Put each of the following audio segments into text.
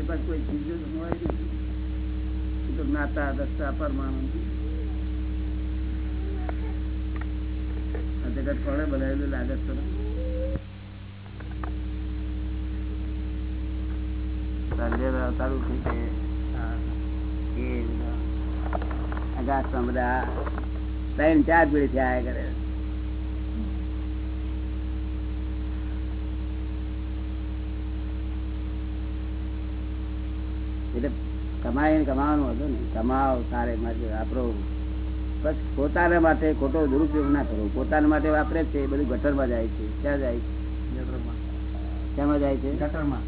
મારી પાસે કોઈ ચીજ જ હોય નહીં તો જ્ઞાતા દસતા પરમાનંદ આ જગત કોને બનાવેલું લાગે છે સારું થઈ છે ત્રણ ચાર પીડી થયા કરે એટલે કમાઈને કમાવાનું હતું ને કમાવ તારે માટે વાપરો. બસ પોતાના માટે ખોટો દુરુપયોગ ના કરો. પોતાના માટે વાપરે છે એ બધું ગટરમાં જાય છે. ક્યાં જાય? છે જાય છે? ગટરમાં.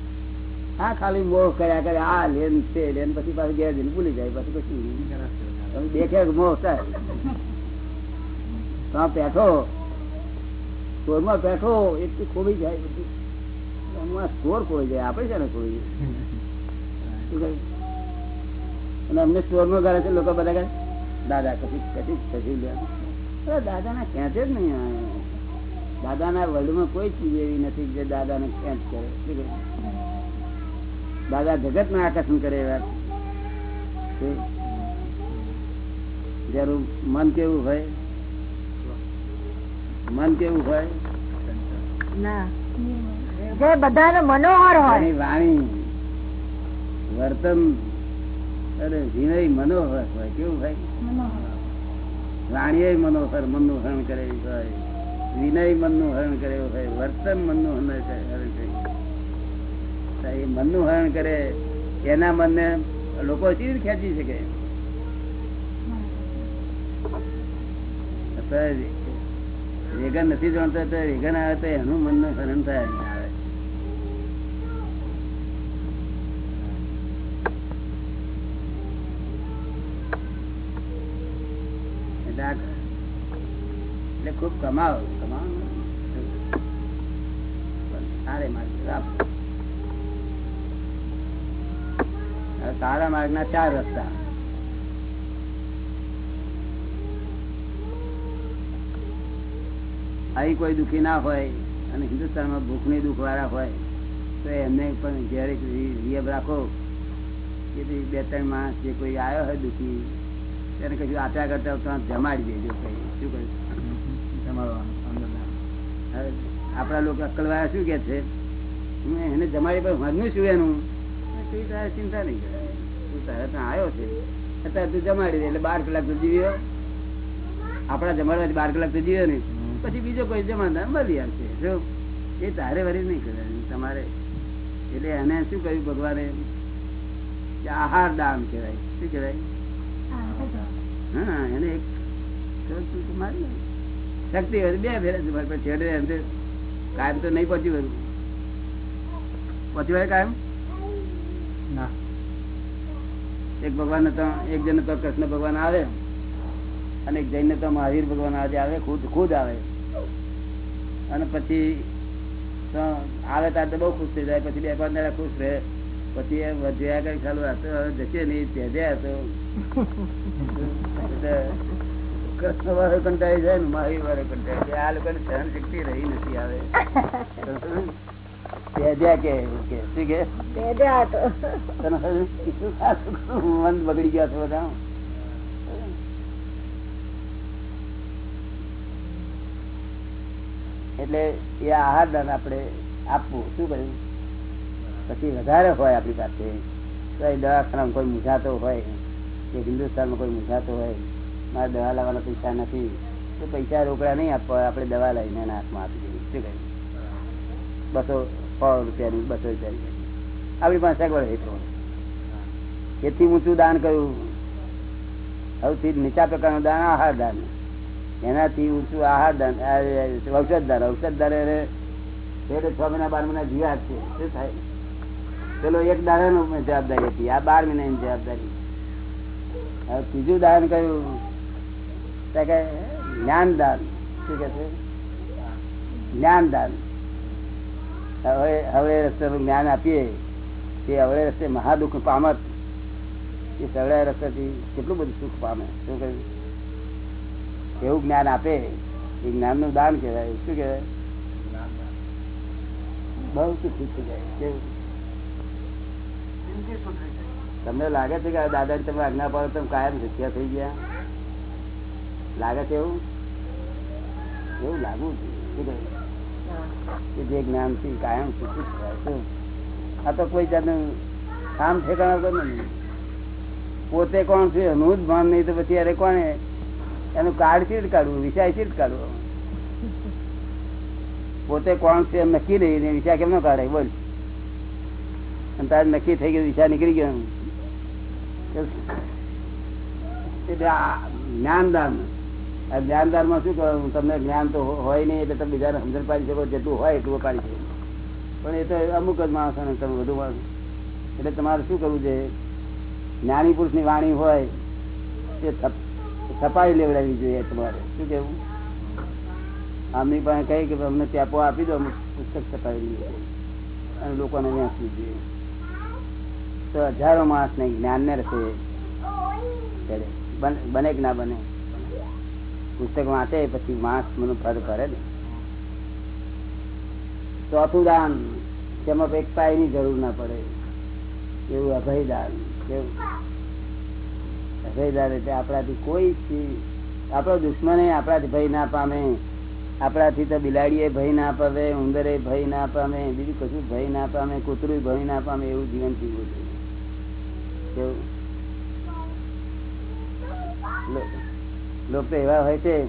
હા ખાલી મોહ કર્યા કરે. આ લેન છે લેન પછી પાછું ઘેર જઈને ભૂલી જાય. પછી પછી દેખે મોહ થાય. તો સ્ટોરમાં એટલું ખોબી જાય. બધું સ્ટોર ખોઈ જાય. આપણે છે ને ખોઈ કહ્યું? અને અમને સ્ટોરમાં કરે છે લોકો બધા કહે દાદા કશું કશું કશું અરે દાદાના ખેંચે જ નહીં. દાદાના વર્લ્ડમાં કોઈ ચીજ એવી નથી જે દાદાને ખેંચ કરે? દાદા જગત ને આકર્ષણ કરે એવા. જયારે મન કેવું હોય? મન કેવું હોય? ના. જે બધાને મનોહર હોય. વાણી. વર્તન અને વિનય મનોહર હોય, કેવું હરણ કરે હોય, વિનય મનનું હરણ કરે એ મનનું હરણ કરે, એના મનને લોકો રીતે ખેંચી શકે? વેગન નથી જાણતા તો વેગન આવે તો એનું મનનું હરણ થાય. આવે એટલે ખૂબ કમાવો કમાવો. સારે માર્ગ ના ચાર રસ્તા. અહીં કોઈ દુઃખી ના હોય અને હિન્દુસ્તાનમાં ભૂખની દુઃખ વાળા હોય, તો એમને પણ નિયમ રાખો. કે બે ત્રણ માણસ જે કોઈ આવ્યો હોય દુખી તેને કહ્યું, આપ્યા કરતા જમાડી દેજો શું કહ્યું? હવે આપણા લોકો અક્કલવાળા શું કે છે? એને જમાડી પણ વધનું શું એનું. તું તારે ચિંતા નહીં તું તારે ત્યાં આવ્યો છે. અત્યારે તું જમાડી દે, એટલે બાર કલાક તો જીવ્યો. આપણા જમાડવા બાર કલાક તો જીવ્યો નહીં. પછી બીજો કોઈ જમાદાર મળી આવશે જો એ તારે વરી નહીં કરવાની તમારે એટલે એને શું કહ્યું ભગવાને? આહાર દાન કહેવાય. શું કહેવાય? હા એને એક મારી શક્તિ હોય બે ફેરા જ પણ છેડે એમ કાયમ તો નહીં પહોંચી બધું પહોંચી હોય કાયમ? ના. એક ભગવાન એક જણ તો કૃષ્ણ ભગવાન આવે અને એક જૈન તો મહાવીર ભગવાન આજે આવે ખુદ ખુદ આવે. અને પછી આવે ત્યારે તો બહુ ખુશ થઈ જાય પછી બે પાંચ દાડા ખુશ રહે. પછી એ વધ્યા કઈ ચાલુ હતો જશે નહીં ત્યાજ્યા તો કૃષ્ણ વાળો કંટાળી જાય ને મહાવીર વાળો કંટાળી જાય. આ લોકોને સહન શક્તિ રહી નથી આવે ત્યાજ્યા કે કે શું કે? ભેદ્યા હતો. તને હવે શું ખાશું? મન બગડી ગયા છે બધા એટલે એ આહાર દાન આપણે આપવું. શું કહ્યું પછી વધારે હોય આપણી પાસે. તો એ દવાખાનામાં કોઈ મૂંઝાતો હોય કે હિન્દુસ્તાનમાં કોઈ મૂંઝાતો હોય મારે દવા લાવવાના પૈસા નથી. તો પૈસા રોકડા નહીં આપવા આપણે દવા લઈને એના હાથમાં આપી દઈએ. શું કહ્યું? બસો, સો રૂપિયાની, બસો રૂપિયાની. આપણી પાસે સગવડ એટલો એથી ઊંચું દાન કર્યું સૌથી નીચા પ્રકારનું દાન આહાર દાન. એનાથી ઊંચું આહાર દાન ઔષધ દાન ઔષધ દાન એને છેલ્લે છ મહિના, બાર મહિના જીવા છે. શું થાય? પેલો એક દાડાનો જવાબદારી હતી. આ બાર મહિનાની જવાબદારી. હવે ત્રીજું દાન કયું તો કે જ્ઞાન દાન શું કે છે હવે હવે રસ્તે જ્ઞાન આપીએ તે હવે રસ્તે મહાદુઃખ પામત એ સવળા રસ્તેથી કેટલું બધું સુખ પામે શું કહ્યું એવું જ્ઞાન આપે એ જ્ઞાનનું દાન કહેવાય શું કહેવાય બહુ સુખી થઈ જાય કેવું તમને લાગે છે કે આ દાદા તમે આજ્ઞા પાડો તમે કાયમ સુખ્યા થઈ ગયા? લાગે છે એવું? એવું લાગવું જોઈએ જે જ્ઞાનથી કાયમ સુખી થાય છે. આ તો કોઈ જાતનું કામ ઠેકાણા વગર પોતે કોણ છે એનું જ ભાન નહીં તો પછી અરે કોને એનું કાર્ડ ચીટ કાઢવું? વિષય ચીટ કાઢવો? પોતે કોણ છે એમ નક્કી નહીં વિષય કેમ નો કાઢે? બોલ. અને તારે નક્કી થઈ ગયું, વિષય નીકળી ગયો જ્ઞાનદાન આ જ્ઞાનદાનમાં શું કરવાનું તમને જ્ઞાન તો હોય નહીં એટલે તમે બીજાને સમજણ પાડી શકો, જેટલું હોય એટલું પાડી શકો. પણ એ તો અમુક જ માણસો ને તમે વધુ માણસો. એટલે તમારે શું કરવું છે જ્ઞાની પુરુષની વાણી હોય, તે છપ- છપાઈ લેવડાવી જોઈએ તમારે. શું કેવું આમની પાસે કહી કે અમને ટેપો આપી દો, અમુક પુસ્તક છપાવી લઈએ. અને લોકોને વેચવી જોઈએ? તો હજારો માણસ ને જ્ઞાન ને રસે ચડે. બને કે ના બને? પુસ્તક વાંચે પછી માસ મને ફર કરે ને. ચોથું દાન, તેમાં એક પાયની જરૂર ના પડે. એવું અભયદાન કેવું અભયદાન એટલે આપણાથી કોઈ આપણો દુશ્મને આપણાથી ભય ના પામે. આપણાથી તો બિલાડીએ ભય ના પામે ઉંદરે ભય ના પામે, બીજું કશું ભય ના પામે, કૂતરું ભય ના પામે, એવું જીવન જીવવું જોઈએ. કેવું લોક એવા હોય છે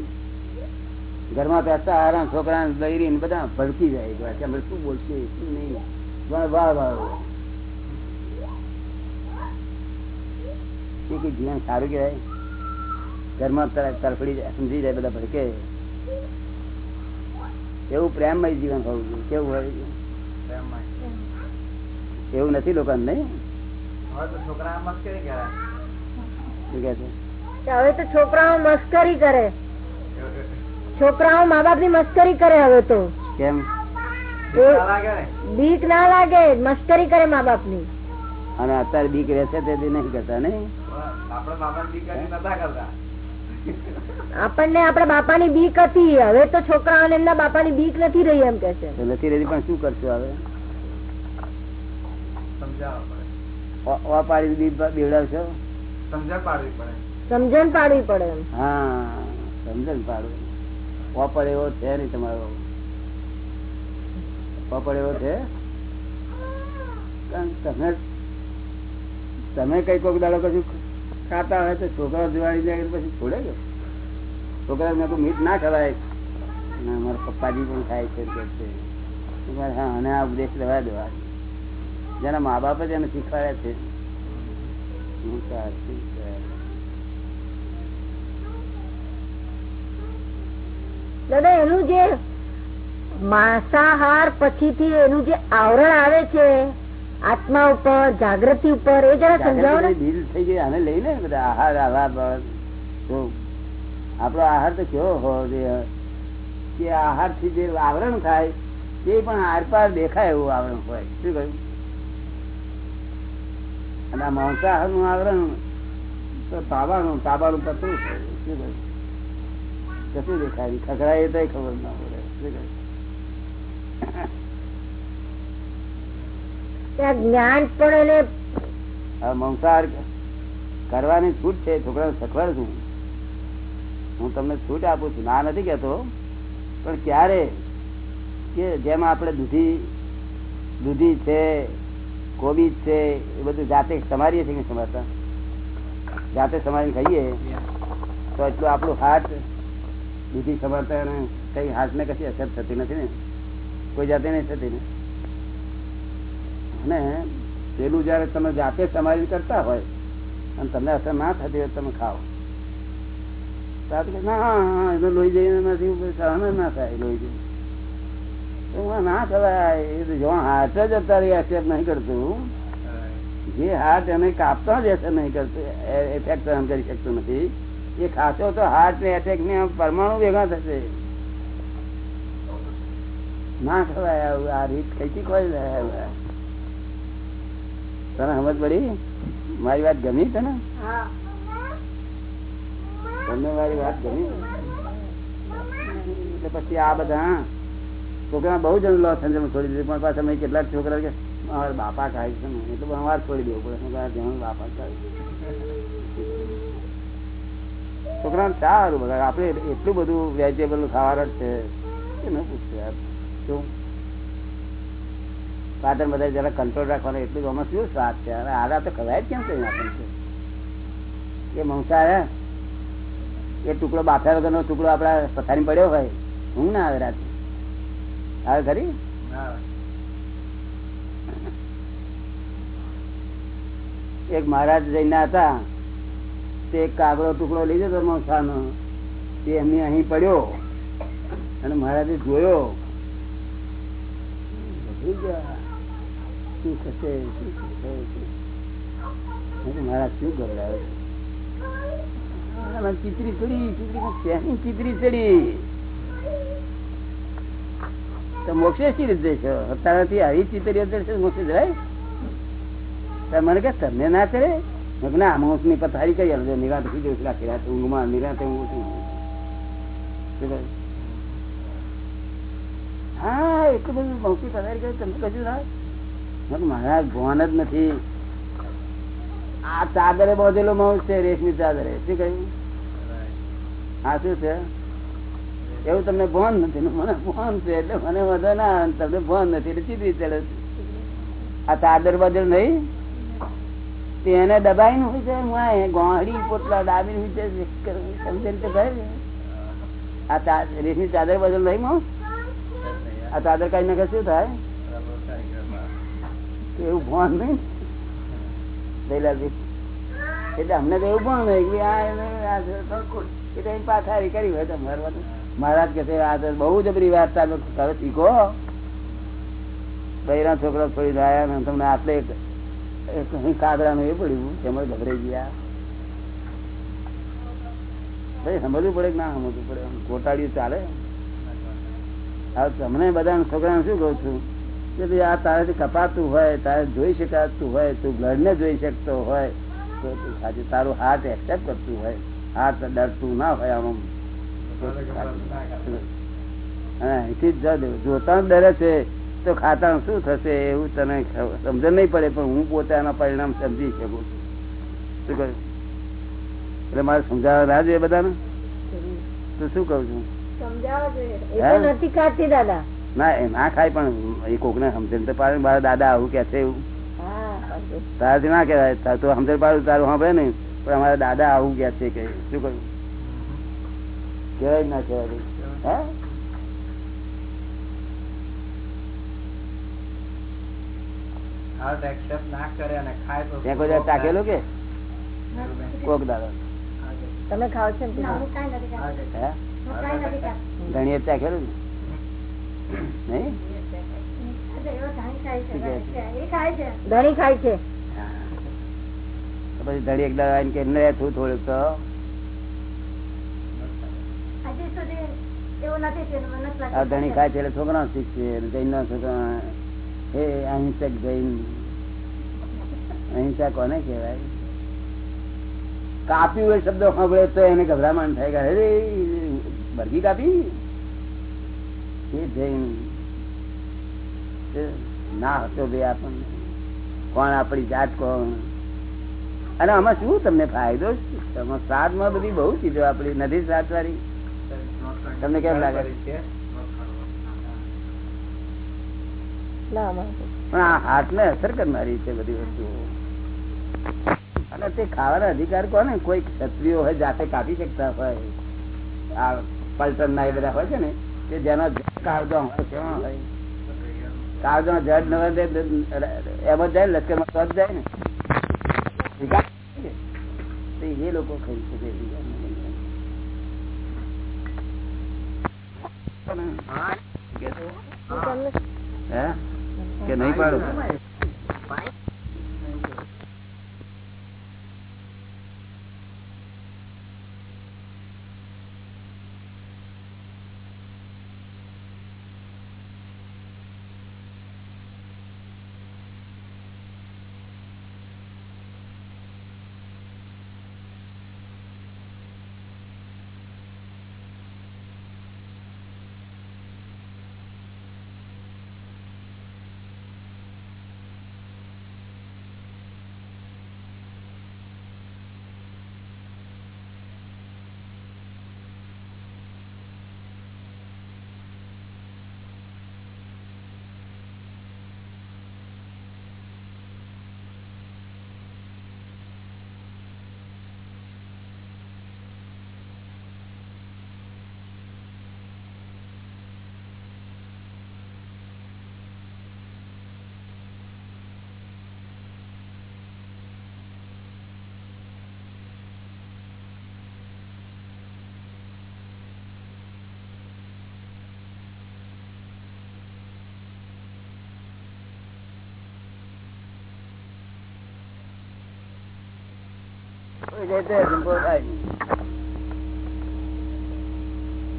ઘરમાં બેસતા આરામ છોકરા બૈરી બધા ભડકી જાય કે અમે શું બોલશે શું નહીં. પણ વાહ વાહ જીવન સારું કહેવાય. ઘરમાં તરફડી જાય સમજી જાય બધા ભડકે. એવું પ્રેમમય જીવન હોવું જોઈએ. કેવું હોય? એવું નથી લોકો નહીં? છોકરા શું કે છે? હવે તો છોકરાઓ મસ્કરી કરે. છોકરાઓ મા બાપની મસ્કરી કરે હવે તો. કેમ? બીક ના લાગે મસ્કરી કરે મા બાપની અને અત્યારે બીક રહેશે તેથી નહીં કરતા આપણને આપડા બાપા ની બીક હતી હવે તો છોકરાઓને એમના બાપા ની બીક નથી રહી એમ કે છે. નથી રહી પણ શું કરશું હવે? સમજાવવા પડે. બીવડાવશો સમજાવ પાડવી પડે. સમજણ પાડવી પડે હા, સમજણ પાડો પોપડ એવો છે નહીં તમારો. પોપડ એવો છે? તમે તમે કઈ કોઈક દાડો કશું ખાતા હોય તો છોકરા દિવાળી જાય પછી છોડે ગયો છોકરા મેં મીઠ ના ખવાય. ના મારા પપ્પાજી પણ ખાય છે હા, અને આ ઉપદેશ રહેવા દેવા. જેના મા બાપ જ એને શીખવાડ્યા છે. હું સાચી દાદા એનું જે માંસાહાર પછીથી એનું જે આવરણ આવે છે આત્મા ઉપર જાગૃતિ ઉપર એ જરા સમજાવો ને. ડીલ થઈ ગઈ આને લઈ લે બધા આહાર આહાર આપણો આહાર તો કેવો હોવો જોઈએ? કે આહારથી જે આવરણ થાય તે પણ આરપાર દેખાય એવું આવરણ હોય. શું કહ્યું? અને આ માંસાહારનું આવરણ તો તાબાનું તાબાનું પતરું છે. શું કહ્યું? કશું દેખાય. નહીં ખખડાય તો ખબર ના પડે. જ્ઞાન પણ એને મંસાર કરવાની છૂટ છે છોકરાને સખવડ છું. હું તમને છૂટ આપું છું. ના નથી કેતો પણ ક્યારે કે જેમાં આપણે દૂધી દૂધી છે કોબી છે એ બધું જાતે સમારીએ છીએ સમારતા? જાતે સમારીને ખાઈએ તો એટલું આપણું હાથ સમારતા એને કઈ હાથને કશી અસર થતી નથી ને? કોઈ જાતે નહીં થતી ને? અને પેલું જયારે તમે જાતે સમારી કરતા હોય અને તમને અસર ના થતી હોય તમે ખાઓ. ના એનો લોહી જઈને નથી સહન જ ના થાય લોહી જઈને. ના થવાય એ તો જો હાથ જ અત્યારે એક્સેપ્ટ નહીં કરતું. જે હાથ એને કાપતા જ એસર નહીં કરતું એફેક્ટ સહન કરી શકતું નથી. એ ખાશો તો હાર્ટ ને એટેક ને પરમાણુ ભેગા થશે. ના ખવાય આવું આ રીત કઈથી ખોઈ રહ્યા તને સમજ પડી? મારી વાત ગમી તને તમને મારી વાત ગમી? એટલે પછી આ બધા છોકરા બહુ જણ લોસ એન્જલસ છોડી દીધું પણ પાછા મેં કેટલાક છોકરા કે અમારા બાપા ખાય છે એટલે અમારે છોડી દેવું પડે બાપા ખાય છોકરાને સારું બધા આપણે એટલું બધું વેજીટેબલ ખાવાનું જ છે. એ ન પૂછશે યાર શું? પાદર બધા જરા કંટ્રોલ રાખવાનો એટલું આમાં શું સ્વાદ છે? અને આરા તો ખવાય જ કેમ કઈ આપણને એ મંસા એ ટુકડો બાફ્યા વગરનો ટુકડો આપડા પથારી પડ્યો હોય હું ના આવે રાતે. આવે ખરી? એક મહારાજ જઈને હતા. તે કાગડો ટુકડો લઈ હતો મસાનો. તે એમને અહીં પડ્યો અને મહારાજે જોયો. શું થશે, શું તો મોક્ષે શી રીતે છે અત્યારથી આવી ચીતરીઓ છે મોક્ષે જરાય મને કે, તમને ના કરે પથારી કઈ આલો નિરાંત સુઈ જવું રાખી રાત ઊંઘમાં નિરાંત ઊંઘું હા એટલું બધું મૌખી પથારી કરી, તમે કજું ના મારા ભવાન જ નથી. આ ચાદરે બાંધેલો માણસ છે, રેશમી ચાદરે. શું કહ્યું? હા, શું છે? એવું તમને ભોન નથી? મને ભોન છે, એટલે મને વધુ ના તમને ભોન નથી, એટલે ચીધી ચડે આ ચાદર બદલ નહીં? એને દબાઈ નું હોય છે આ પોટલા દાબી હોય છે સમજણ તો ખરે આ રેશમી ચાદર બદલ નહીં આ ચાદર કઈ નાખે શું થાય? એવું ભણ નહીં. દૈલાજી એટલે અમને તો એવું ભણ નહીં આ પાછારી કરી હોય તો મારવાનું. મહારાજ કે આ તો બહુ જબરી વાત તમે તમે શીખો બૈરા છોકરા છોડી રહ્યા તમને આટલે એક નું એ પડ્યું એમાં ગભરાઈ ગયા. ભાઈ સમજવું પડે કે ના સમજવું પડે? કોટાડ્યું ચાલે? હા તમને બધા છોકરાને શું કહું છું? કે ભાઈ આ તારાથી કપાતું હોય તારે જોઈ શકાતું હોય તું ઘર ને જોઈ શકતો હોય તો સાચું તારું હાર્ટ એક્સેપ્ટ કરતું હોય. હાર્ટ ડરતું ના હોય આમ. અહીંથી જ જોતા ડરે છે તો ખાતા શું થશે એવું તને સમજણ નહીં પડે પણ હું પોતે આના પરિણામ સમજી શકું શું કહ્યું એટલે મારે સમજાવવા ના જોઈએ બધાને? તો શું કઉ છું? નથી ખાતી દાદા. ના એ ના ખાય પણ એ કોકને સમજણ તો પાડે. મારા દાદા આવું કે છે એવું. તારાથી ના કહેવાય. તો સમજણ પાડું તારું સાંભળે નહીં પણ અમારા દાદા આવું કે છે કે શું કહ્યું કહેવાય ના કહેવાય. હે હાર્ટ એક્સેપ્ટ ના કરે અને ખાય તો ત્યાં કોઈ દાડો ચાખેલું કે? કોક દાદા તમે ખાવ છો ને હું કાંઈ નથી હા, હું? કાંઈ નથી ખાતી. ધણીએ ચાખેલું ને નહીં? એટલે ખાય છે, એ ખાય છે? ધણી ખાય છે. પછી ધડી એક દાદા કે ન થયું થોડુંક તો. ધણી ખાય છે એટલે છોકરા શીખશે જૈનના છોકરા અહિંસક જૈન. અહિંસા કોને કહેવાય? કાપ્યું એ શબ્દ સાંભળે તો એને ગભરામણ થાય અરે, બરગી કાપી? એ જૈન. ના હતો ભાઈ આપણને. કોણ આપણી જાત કોણ? અને આમાં શું તમને ફાયદો? સ્વાદમાં બધી બહુ ચીજો આપણી નથી સ્વાદ વાળી તમને કેમ લાગે? ના અમારે તો. પણ આ હાથ ને અસર કરનારી છે બધી વસ્તુઓ. અને તે ખાવાના અધિકાર કોને? કોઈ ક્ષત્રિયો હોય જાતે કાપી શકતા હોય. આ પલટન ના એ બધા હોય છે ને કે જેના કાળજો હોય કાળજો જડ ન એમ જ જાય લશ્કરમાં જ જાય ને. એ લોકો ખાઈ શકે બીજા હે? કે નહીં પાડું?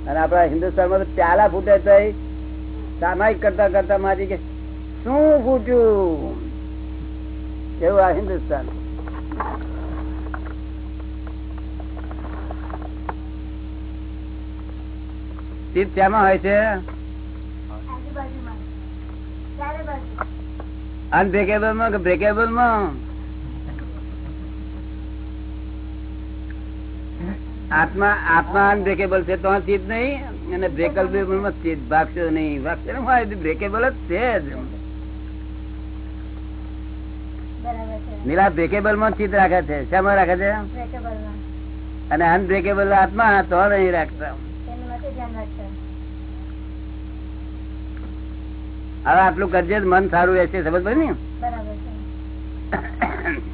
અને આપડા હિન્દુસ્તાનમાં પ્યાલા ફૂટે તો સામાયિક કરતા કરતા મારી કે શું ફૂટ્યું? એવું આ હિન્દુસ્તાન. ચીજ હોય છે? અનબ્રેકેબલમાં કે બ્રેકેબલમાં? આત્મા આત્મા અનબ્રેકેબલ છે તો ચીજ નહીં. અને બ્રેકેબલમાં ચીજ ભાગશો નહીં. ભાગશે બ્રેકેબલ જ છે જ નીલા બ્રેકેબલમાં ચિત રાખે છે. શામાં રાખે છે? અને અનબ્રેકેબલ આત્મા તો નહીં રાખતા. હવે આટલું કરજે મન સારું રહેશે સમજ પડી ને?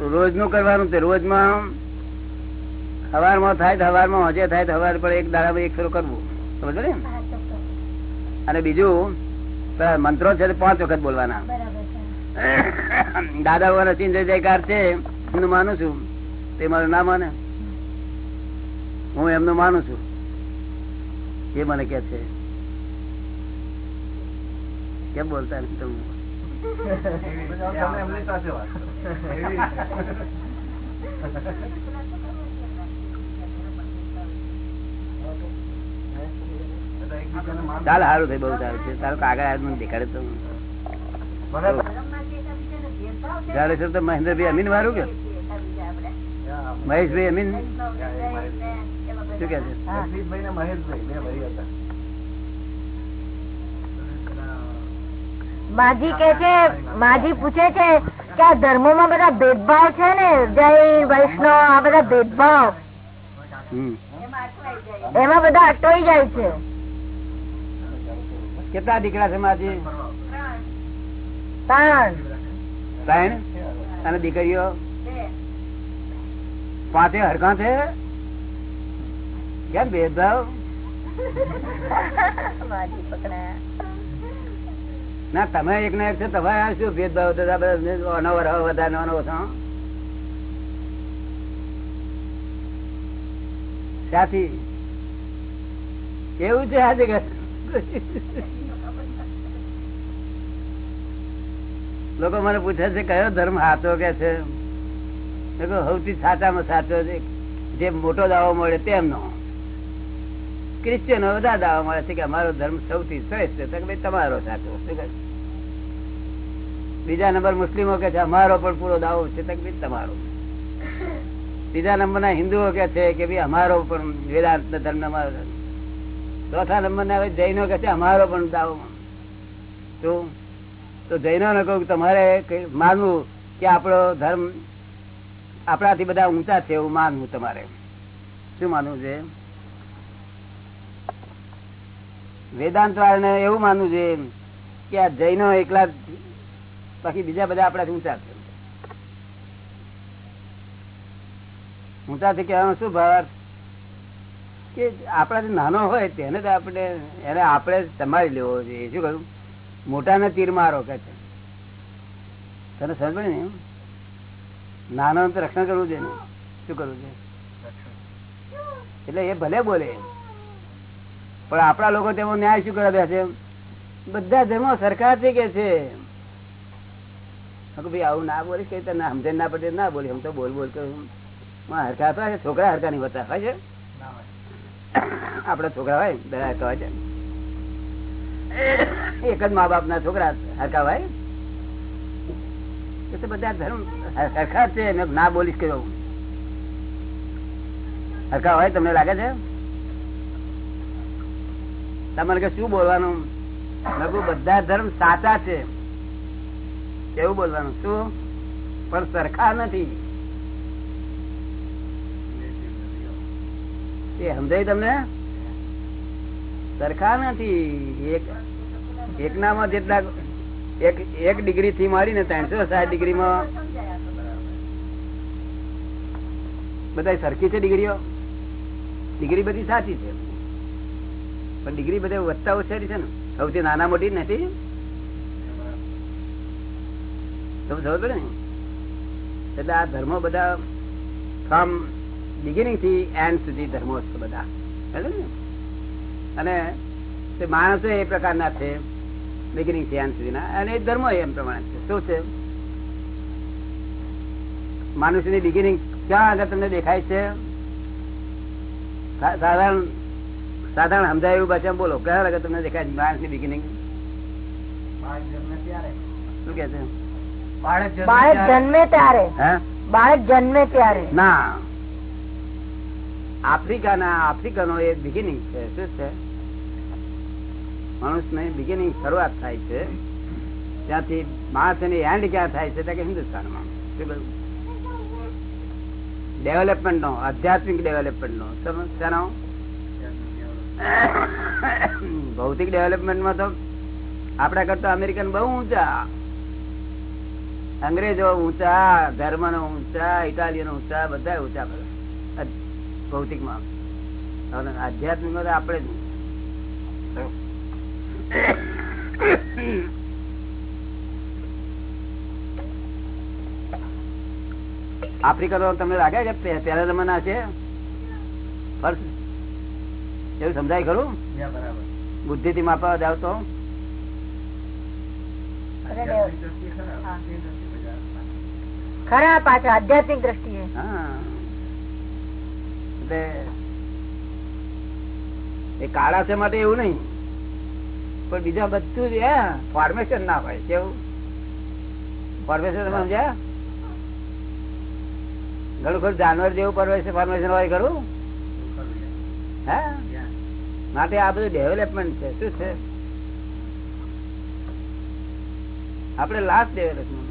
રોજનું કરવાનું તે રોજમાં હવારમાં થાય હવારમાં હજે થાય હવાર પર એક દાડા એક ફેરો કરવું. સમજો ને? અને બીજું મંત્રો છે પાંચ વખત બોલવાના. દાદા ભગવાન અસીમ જયકાર છે એમનું માનું છું. તે મારું ના માને. હું એમનું માનું છું. એ મને કે છે. કેમ બોલતા નથી તમે? ચાલ સારું થઈ બઉ સારું છે. તારું કાગળ આજ દેખાડે તો બરાબર. ચાલે છે તો મહેન્દ્રભાઈ અમીન મારું કે? મહેશભાઈ અમીન? શું કે છે? મહેશભાઈ બે ભાઈ હતા. માજી કે છે માજી પૂછે છે કે આ ધર્મો માં બધા ભેદભાવ છે ને? જય વૈષ્ણવ આ બધા ભેદભાવ. એમાં બધા અટવાઈ જાય છે. કેટલા દીકરા છે માજી? ત્રણ. ત્રણ? અને દીકરીઓ? પાંચે હરકા છે? કેમ ભેદભાવ? માજી પકડાયા. ના, તમે એક ના એક છો, તમારે આ શું ભેદભાવ બધા અનવર સાથી, કેવું છે આજે લોકો મને પૂછે છે, કયો ધર્મ સાચો કે છે? સૌથી સાચામાં સાચો છે, જે મોટો દાવો મળે તેમનો. ક્રિશ્ચિયનો બધા દાવા મળે છે કે અમારો ધર્મ સૌથી શ્રેષ્ઠ છે. તમારો સાચો શું? બીજા નંબર મુસ્લિમો કે છે, અમારો પણ પૂરો દાવો છે તો તમારો. ત્રીજા નંબર ના હિન્દુઓ કે છે કે ભાઈ અમારો પણ વેદાંત ધર્મ અમારો ચોથા નંબર ના જૈનો કે છે, અમારો પણ દાવો. શું તો જૈનો ને કહું તમારે માનવું કે આપણો ધર્મ આપણાથી બધા ઊંચા છે એવું માનવું તમારે. શું માનવું છે? વેદાંત વાળાને એવું માનવું છે કે આ જૈનો એકલા બાકી બીજા બધા આપણા ઊંચા છે? ઊંચાથી કહેવાનો શું ભાવ કે આપણાથી નાનો હોય તેને તો આપણે, એને આપણે સંભાળી લેવો જોઈએ. શું કહ્યું? મોટાને તીર મારો કે છે. તને સમજ પડી ને નાનો તો રક્ષણ કરવું છે ને. શું કરવું છે એટલે એ ભલે બોલે, પણ આપણા લોકો તેમાં ન્યાય શું કરવા બેસે? બધા ધર્મો સરકાર છે કે છે. ભાઈ આવું ના બોલીશ કઈ તને સમજણ ના પડે ના બોલી હું તો બોલ બોલ કરું. હરખા હતા કે છોકરા હરખા નહીં હોતા હોય છે? ના આપડા છોકરા હોય બધા હરખા હોય છે. એક જ મા બાપ ના છોકરા હરખા હોય. એ તો બધા ધર્મ હરખા છે ના બોલીશ કે હરખા હોય તમને લાગે છે? તમારે કે શું બોલવાનું? બધા ધર્મ સાચા છે. એવું બોલવાનું? શું? પણ સરખા નથી. સમજાય તમને? સરખા નથી. એક, એકનામાં જેટલા, એક એક ડિગ્રી થી મારીને ત્રણસો સાત ડિગ્રી માં બધા સરખી છે ડિગ્રીઓ? ડિગ્રી બધી સાચી છે. પણ ડિગ્રી બધા વધતા ઓછારી છે ને? સૌથી નાના મોટી નથી? તમે ખબર પડે ને? એટલે આ ધર્મો બધા ફ્રોમ બિગિનિંગથી એન્ડ સુધી ધર્મો છે બધા. અને તે માણસો એ પ્રકારના છે બિગિનિંગથી એન્ડ સુધીના. અને એ ધર્મો એમ પ્રમાણે છે. શું છે? માનુષ્યની બિગિનિંગ ક્યાં આગળ તમને દેખાય છે? સાધારણ સાધારણ સમજાય એવું પાછા બોલો. ક્યાં આગળ તમને દેખાય છે? માણસની બિગિનિંગ શું કે છે? બાળક જન્મે ત્યારે? બાળક જન્મે ત્યારે? ના. આફ્રિકાના આફ્રિકનો એ બિગિનિંગ છે. શું છે? મનુષ્યની બિગિનિંગ શરૂઆત થાય છે. ત્યાંથી માણસની એન્ડ ક્યાં થાય છે? ત્યાં કે હિન્દુસ્તાનમાં. ડેવલપમેન્ટ નો આધ્યાત્મિક ડેવલપમેન્ટ નો. સમસ્યા શેનો? ભૌતિક ડેવલપમેન્ટમાં તો આપડા કરતા અમેરિકન બહુ ઊંચા. અંગ્રેજો ઊંચા ધર્મ નો ઊંચા ઇટાલિયન ઊંચા બધા ઊંચા બધા ભૌતિકમાં આધ્યાત્મિકમાં તો આપણે જ આફ્રિકનો તમને લાગે કે પહેલા જમાના છે? ફર્સ્ટ. એવું સમજાય ખરું? બુદ્ધિ થી માપવા જાવ તો? ખરા. પાછા આધ્યાત્મિક દ્રષ્ટિએ. એ કાળા છે માટે એવું નહીં. પણ બીજા બધું જ ફોર્મેશન ના હોય. કેવું? ફોર્મેશન સમજ્યા? ઘણું ખરું જાનવર જેવું ફોર્મેશન ફોર્મેશન હોય ખરું? હા. માટે આ બધું ડેવલપમેન્ટ છે. શું છે? આપણે લાસ્ટ ડેવલપમેન્ટ.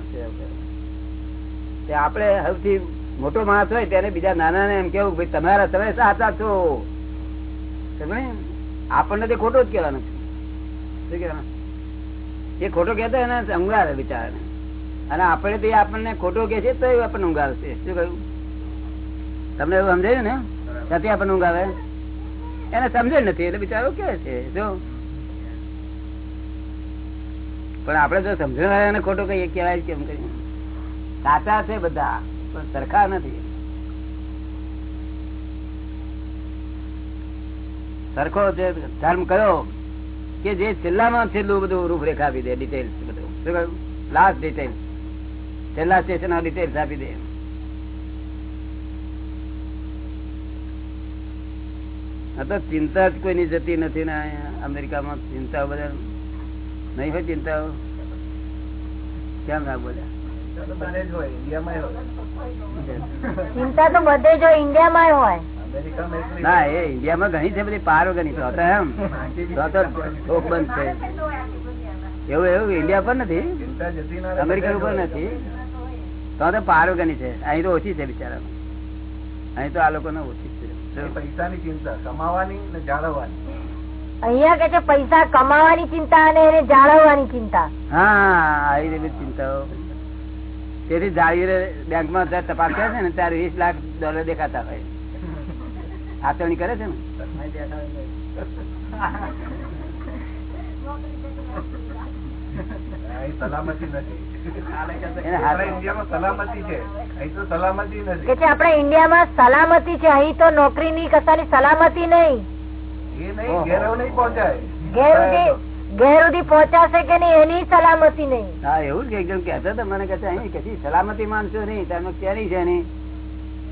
તે આપણે સૌથી મોટો માણસ હોય તેને બીજા નાના ને એમ કેવું તમારા તમે સાચા છો. આપણને તે ખોટો જ કહેવાનું છે. એ ખોટો કહેતો એને ઊંઘારે બિચારાને. અને આપણે તો આપણને ખોટો કે છે તો આપણને ઊંઘાવે છે. શું કહ્યું? તમને એવું સમજાયું ને? ત્યાંથી આપણને ઊંઘાવે એને સમજે નથી, એટલે બિચારો કે છે. જો. પણ આપણે જો સમજણ ખોટો કહીએ કેવાય કેમ કરી સાચા છે બધા, પણ સરખા નથી. સરખો જે ધર્મ કયો કે જે છેલ્લામાં છેલ્લું બધું રૂપરેખા આપી દે ડિટેલ્સ બધું. શું કહ્યું? લાસ્ટ ડિટેલ્સ છેલ્લા સ્ટેશન ડિટેલ્સ આપી દે. તો ચિંતા જ કોઈની જતી નથી ને અમેરિકામાં ચિંતાઓ બધા. નહીં હોય ચિંતાઓ? કેમ ના બોલ્યા તો તો તારે જ હોય ઇન્ડિયામાં હોય ચિંતા તો બધે જો ઇન્ડિયામાં હોય. ના એ ઇન્ડિયામાં ઘણી છે બધી પાર ઘણી તો એમ. તો ઠોક બંધ છે. એવું એવું ઇન્ડિયા પર નથી? ચિંતા જતી ના રહે, અમેરિકા ઉપર નથી? તો તો પાર ઘણી છે. અહીં તો ઓછી છે બિચારા અહીં તો આ લોકો ને ઓછી છે. પૈસાની ચિંતા કમાવાની ને જાળવવાની. અહીંયા કે છે પૈસા કમાવાની ચિંતા અને એને જાળવવાની ચિંતા. હા આવી રીતે ચિંતાઓ. તેથી જાળવી બેંકમાં તપાસ કરે છે ને ત્યારે વીસ લાખ ડોલર દેખાતા હોય. આચરણી કરે છે ને? નોકરી ની નથી. છે. આપણે ઇન્ડિયામાં સલામતી નહીં. ઘેર નહીં નહીં પહોંચાય. ઘેર સુધી પહોંચાશે કે નહીં એની સલામતી નહીં. હા એવું જ એકદમ કહેતો હતો. મને કહે અહીં કશી સલામતી માનશો નહીં તમે ક્યાંની છે નહીં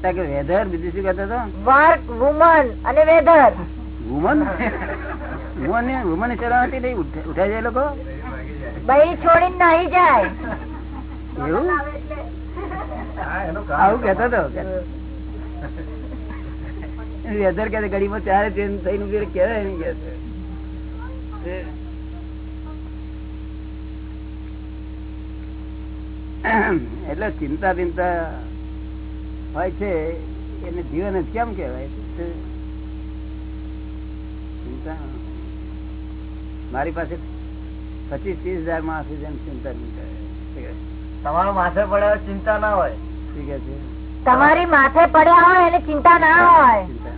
કે વેધર. બીજું શું કહેતો હતો? વર્ક વુમન અને વેધર વુમન વુમન વુમન સલામતી નહીં? ઉઠે- ઉઠાઈ જાય લોકો? બૈરી છોડીને નાહી જાય. એવું? આવું કેતો હતો? વેધર કે ગળીમાં ચારે ચેન્જ થઈને ઊભી કહેવાય નહીં કે એટલે ચિંતા ચિંતા હોય છે એને જીવન જ કેમ કેવાય ચિંતા. મારી પાસે પચીસ ત્રીસ હજાર માણસ છે ચિંતા ચિંતા તમારું માથે પડે ચિંતા ના હોય. ઠીક છે. તમારી માથે પડ્યા હોય એને ચિંતા ના હોય. ચિંતા.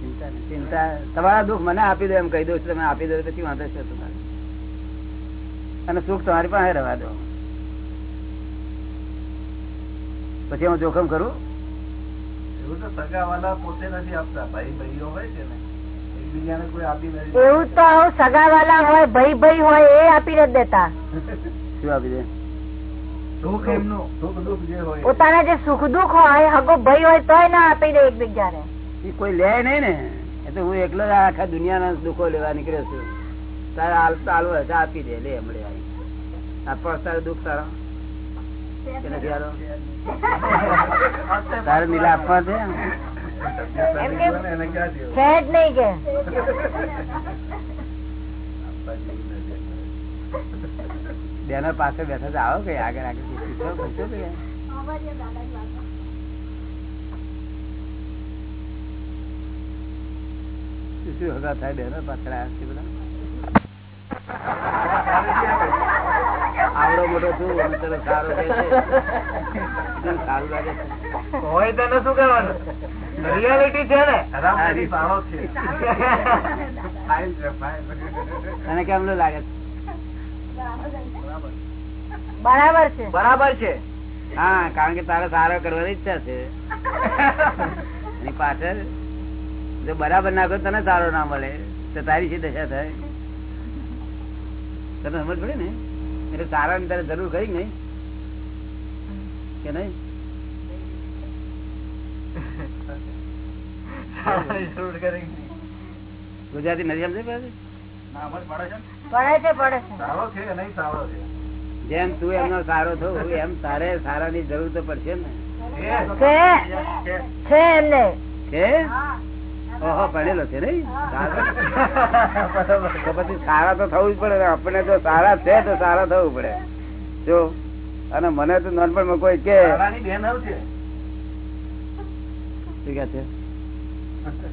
ચિંતા નહીં. ચિંતા. તમારા દુઃખ મને આપી દો એમ કહી દઉં છું. તમે આપી દો પછી વાંધો છે તમારે? અને સુખ તમારી પાસે રહેવા દો. પછી હું જોખમ કરું એવું તો સગાવાલા પોતે નથી આપતા. ભાઈ ભાઈઓ હોય ને આપી નથી એવું તો આવું સગાવાલા હોય ભાઈ ભાઈ હોય એ આપી નથી દેતા. શું આપી દે? સુખ એમનું સુખ દુઃખ જે હોય. પોતાના જે સુખ દુઃખ હોય હગો ભાઈ હોય તોય ના આપી દે એકબીજા ને કોઈ લે નહીં ને. એ તો હું એકલો આખા આખા દુનિયાના દુઃખો લેવા નીકળ્યો છું. તારે હાલતા હાલવો હોય તો આપી દે લે હમણાં. આવી તારે દુઃખ તારા? તારે નીલા આપવા છે એમ કે- એને ક્યાં જેવું? છે જ નહીં કે આપવા જેવું નથી. બેનો પાસે બેઠા આવો કઈ આગળ આગળ કે શું હગા થાય બેનર પાછળ આવ્યા છે બધા આવડો મોટો છું અને તને સારો છે. સારું લાગે છે? હોય તને શું કહેવાનું? રિયાલિટી છે ને? હરામખોરી સારો છે ફાઇલ છે. ફાઇલ તને કેમનું લાગે? છે બરાબર છે. બરાબર છે. હા કારણ કે તારે સારો કરવાની ઈચ્છા છે. એની પાછળ જો બરાબર નાખો તને સારો ના મળે તો તારી શી દશા થાય? તને સમજ પડે ને? એટલે સારાની તારે જરૂર ખરી નઈ કે નહીં? ગુજરાતી નથી સમજે સમજ પડે છે ને? પડે છે પડે છે. સારો છે કે નહીં સારો છે? જેમ તું એમનો સારો થો એમ તારે સારાની જરૂર તો પડશે ને. છે. એમને. છે? ઓહો પડેલો છે તો પછી સારા તો થવું જ પડે આપણને આપણે જો સારા છે તો સારા થવું પડે. જો અને મને તો નાનપણમાં કોઈ કે શું કે છે?